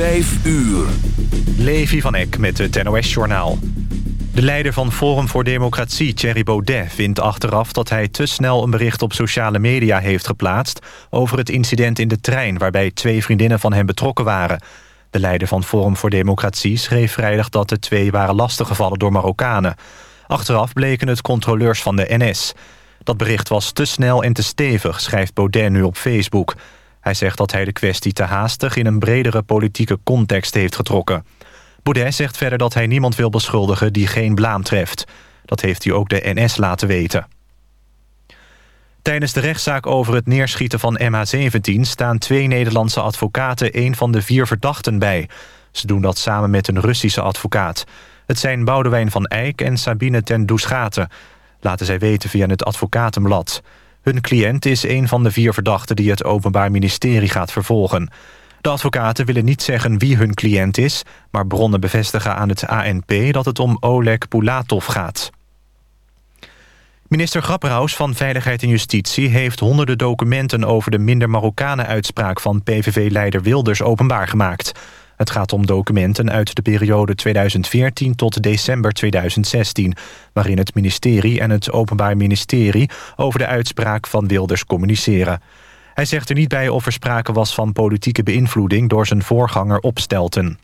Vijf uur. Levi van Eck met het NOS-journaal. De leider van Forum voor Democratie, Thierry Baudet, vindt achteraf dat hij te snel een bericht op sociale media heeft geplaatst over het incident in de trein waarbij twee vriendinnen van hem betrokken waren. De leider van Forum voor Democratie schreef vrijdag dat de twee waren lastiggevallen door Marokkanen. Achteraf bleken het controleurs van de NS. Dat bericht was te snel en te stevig, schrijft Baudet nu op Facebook. Hij zegt dat hij de kwestie te haastig in een bredere politieke context heeft getrokken. Baudet zegt verder dat hij niemand wil beschuldigen die geen blaam treft. Dat heeft hij ook de NS laten weten. Tijdens de rechtszaak over het neerschieten van MH17... staan twee Nederlandse advocaten een van de vier verdachten bij. Ze doen dat samen met een Russische advocaat. Het zijn Boudewijn van Eyck en Sabine ten Doeschaten. Laten zij weten via het advocatenblad. Hun cliënt is een van de vier verdachten die het Openbaar Ministerie gaat vervolgen. De advocaten willen niet zeggen wie hun cliënt is... maar bronnen bevestigen aan het ANP dat het om Oleg Pulatov gaat. Minister Grapperhaus van Veiligheid en Justitie... heeft honderden documenten over de minder Marokkanen-uitspraak... van PVV-leider Wilders openbaar gemaakt. Het gaat om documenten uit de periode 2014 tot december 2016... waarin het ministerie en het Openbaar Ministerie... over de uitspraak van Wilders communiceren. Hij zegt er niet bij of er sprake was van politieke beïnvloeding... door zijn voorganger Opstelten.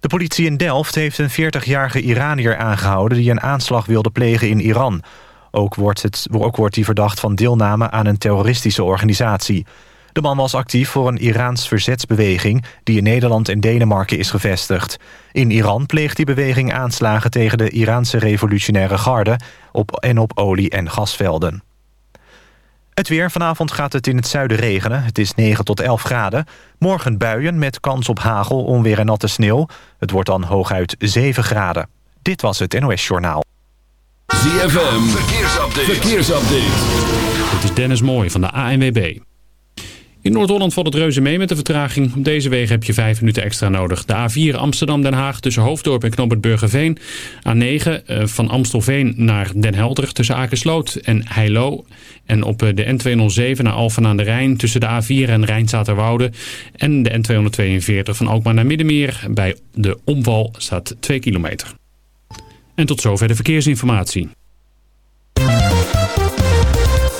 De politie in Delft heeft een 40-jarige Iranier aangehouden... die een aanslag wilde plegen in Iran. Ook wordt, het, ook wordt hij verdacht van deelname aan een terroristische organisatie. De man was actief voor een Iraans verzetsbeweging... die in Nederland en Denemarken is gevestigd. In Iran pleegt die beweging aanslagen tegen de Iraanse revolutionaire garde... Op, en op olie- en gasvelden. Het weer. Vanavond gaat het in het zuiden regenen. Het is 9 tot 11 graden. Morgen buien met kans op hagel, onweer en natte sneeuw. Het wordt dan hooguit 7 graden. Dit was het NOS Journaal. ZFM. Verkeersupdate. Verkeersupdate. Dit is Dennis Mooij van de ANWB. In Noord-Holland valt het reuze mee met de vertraging. Op deze wegen heb je vijf minuten extra nodig. De A4 Amsterdam-Den Haag tussen Hoofddorp en Knobbert Burgerveen. A9 eh, van Amstelveen naar Den Helder tussen Akersloot en Heilo. En op eh, de N207 naar Alphen aan de Rijn tussen de A4 en Rijnzaterwoude. En de N242 van Alkmaar naar Middenmeer. Bij de omval staat 2 kilometer. En tot zover de verkeersinformatie.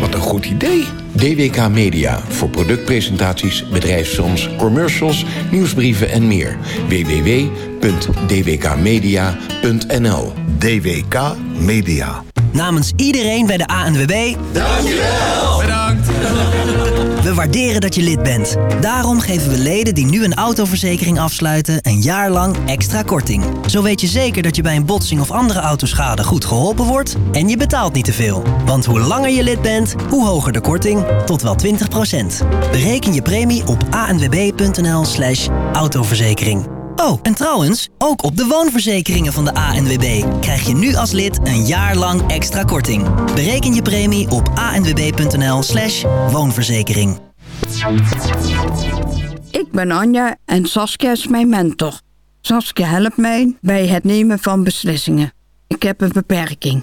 Wat een goed idee. DWK Media voor productpresentaties, bedrijfsfilms, commercials, nieuwsbrieven en meer. www.dwkmedia.nl DWK Media. Namens iedereen bij de ANWB... Dankjewel. Bedankt. We waarderen dat je lid bent. Daarom geven we leden die nu een autoverzekering afsluiten... een jaar lang extra korting. Zo weet je zeker dat je bij een botsing of andere autoschade goed geholpen wordt... en je betaalt niet te veel. Want hoe langer je lid bent, hoe hoger de korting. Tot wel 20% Bereken je premie op anwb.nl slash autoverzekering. Oh, en trouwens, ook op de woonverzekeringen van de ANWB krijg je nu als lid een jaar lang extra korting. Bereken je premie op anwb.nl/slash woonverzekering. Ik ben Anja en Saskia is mijn mentor. Saskia helpt mij bij het nemen van beslissingen. Ik heb een beperking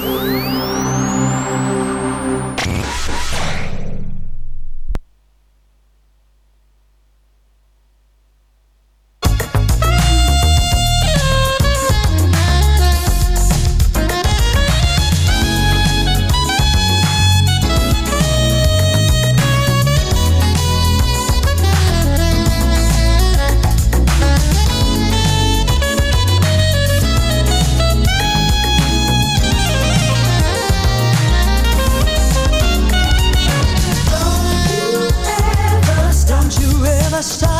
just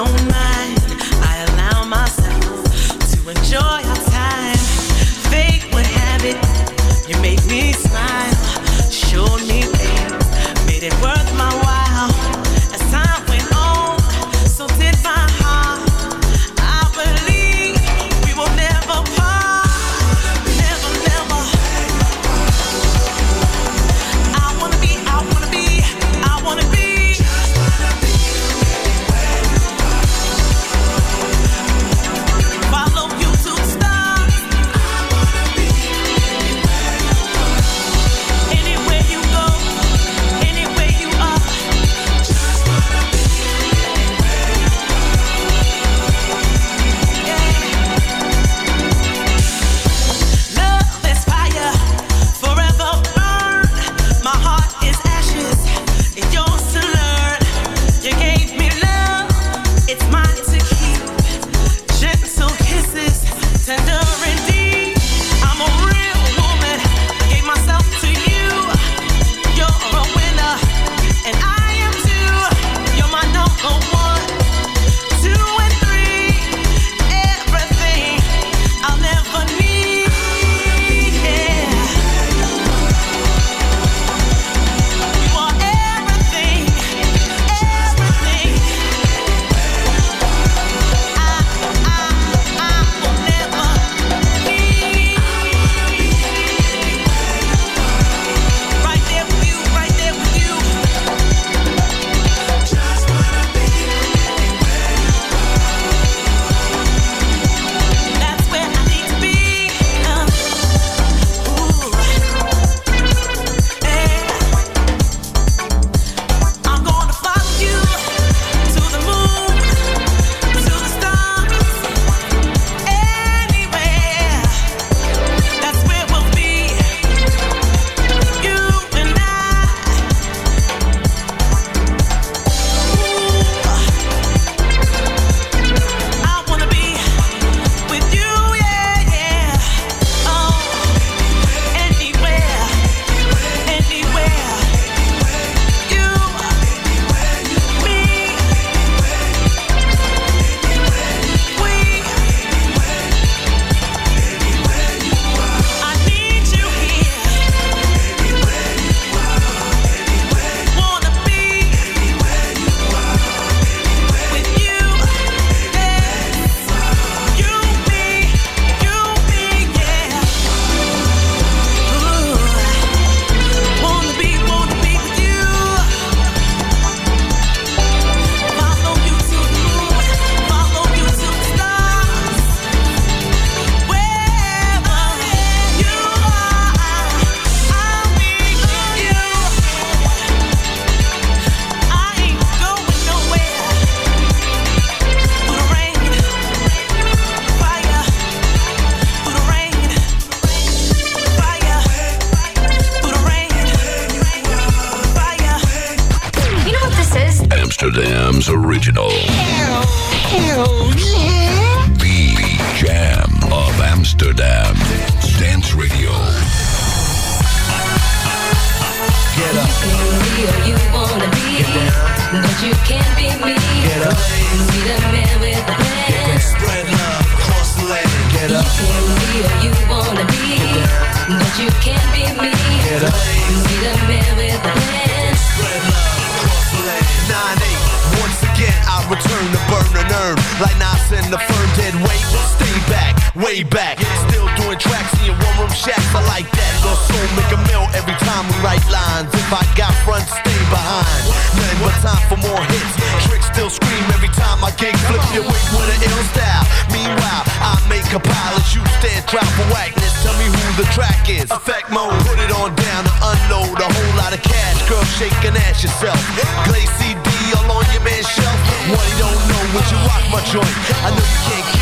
don't matter. I like that. Go soul make a mill every time we write lines. If I got front, stay behind. Nothing but time for more hits. Tricks still scream every time I gig flip your wig with an ill style. Meanwhile, I make a pile as you stand trial for whackness. Tell me who the track is. Effect mode, put it on down to unload a whole lot of cash. Girl, shake and ask yourself. Glaze CD all on your man's shelf. What he don't know when you rock my joint. I know you can't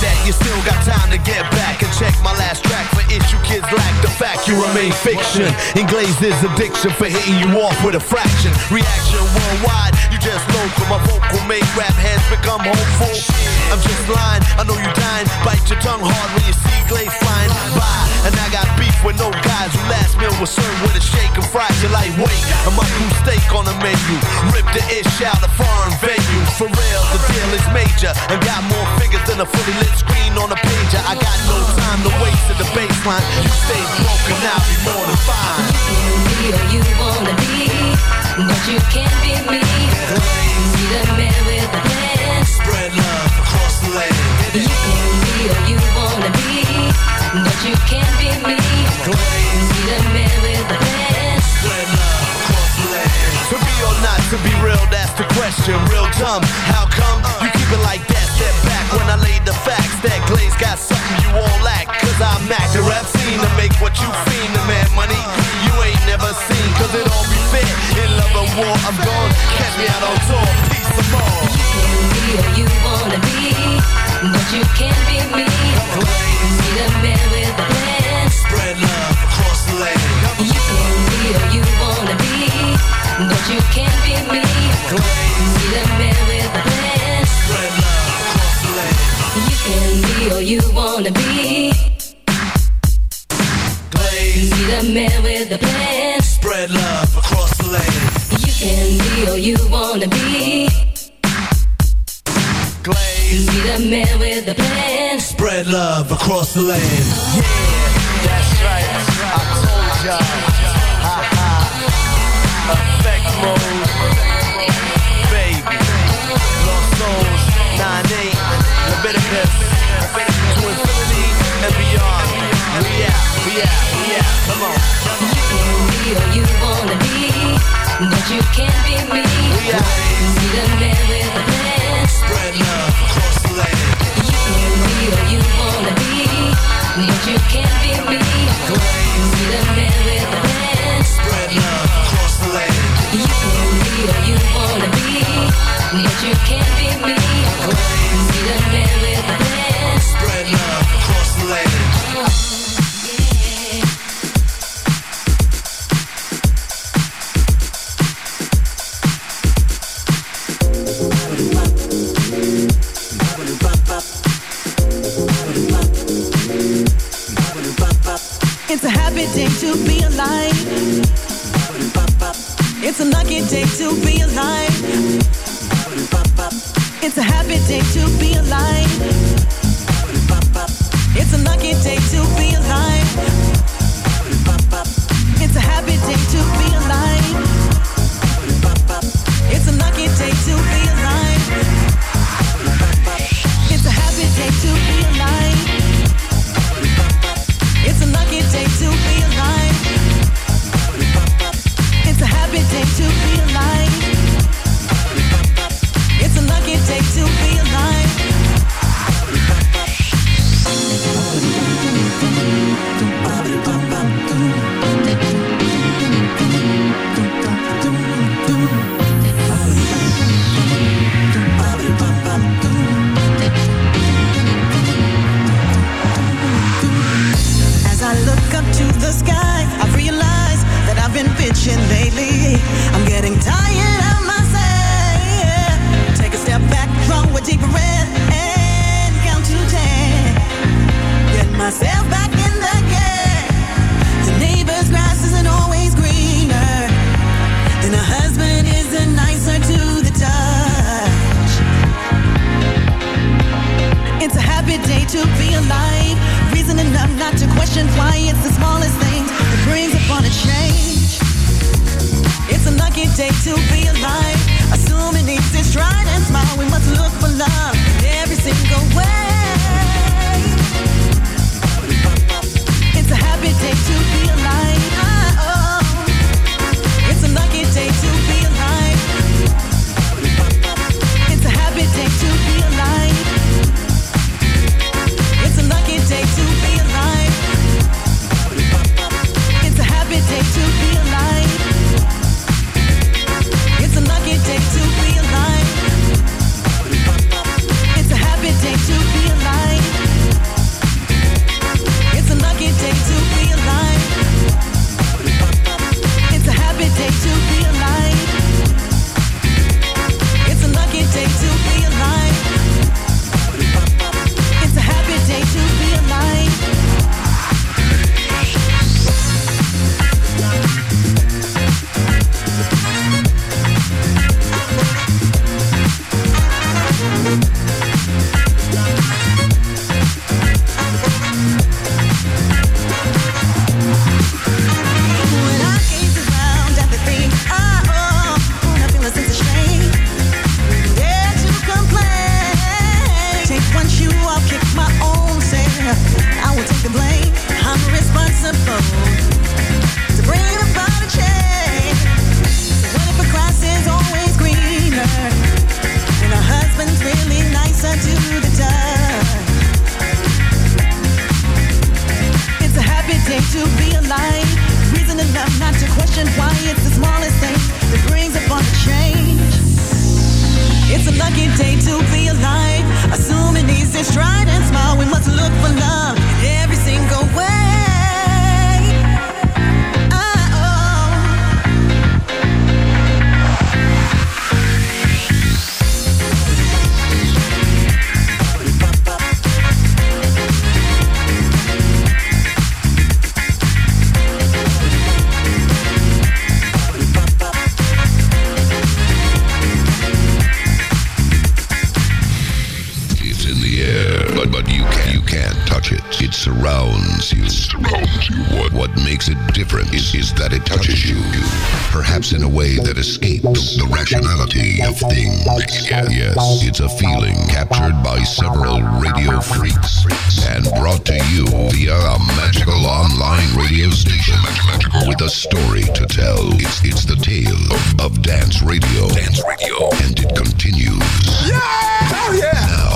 that? You still got time to get back and check my last track issue kids lack the fact you remain fiction. In Glazes addiction for hitting you off with a fraction. Reaction worldwide, you just local. My vocal make rap heads become hopeful. I'm just lying, I know you're dying. Bite your tongue hard when you see Glaze flying by. And I got beef with no guys who last meal was served with a shake and fries. You like, wait, a muscle steak on the menu. Rip the ish out of foreign venues. For real, the deal is major. And got more figures than a fully lit screen on a pager. I got no time to waste at the baseline. You stay broken, I'll be more than fine. You can be all you wanna be, but you can't be me. Be the man with the plan. Spread love across the land. You can be all you wanna be, but you can't be me. Be the man with the plan. Spread love across the land. To be or not to be real, that's the question. Real dumb, how come you keep it like that? Step back when I laid the facts. That glaze got something you all lack. I'm Mac, the rap scene to make what you seen, The man money you ain't never seen. Cause it all be fair. In love and war, I'm gone. Catch me out on tour. Peace of all. You can be all you wanna be, but you can't be me. Be the man with the plan. Spread love across the land. You can be all you wanna be, but you can't be me. Be the man with the plan. Spread love across the land. You can be all you wanna be. Glaze. Be the man with the plan. Spread love across the land. You can be all you wanna be. Glaze. Be the man with the plan. Spread love across the land. Yeah, that's right. I told ya. Ha ha. Effect mode. Baby. Lost souls. 9-8. Leviticus. We out. We out. Come on. You can be all you wanna be, but you can't be me. Man with. Spread love across the land. You can be all you wanna be, but you can't be me. Man with. Spread love across the land. You can be all you wanna be, but you can't be me. The man with the to be difference is, is that it touches you, perhaps in a way that escapes the rationality of things. Yes, it's a feeling captured by several radio freaks and brought to you via a magical online radio station with a story to tell. It's, it's the tale of, of dance radio. Dance radio. And it continues. Yeah! oh yeah! Now,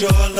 your.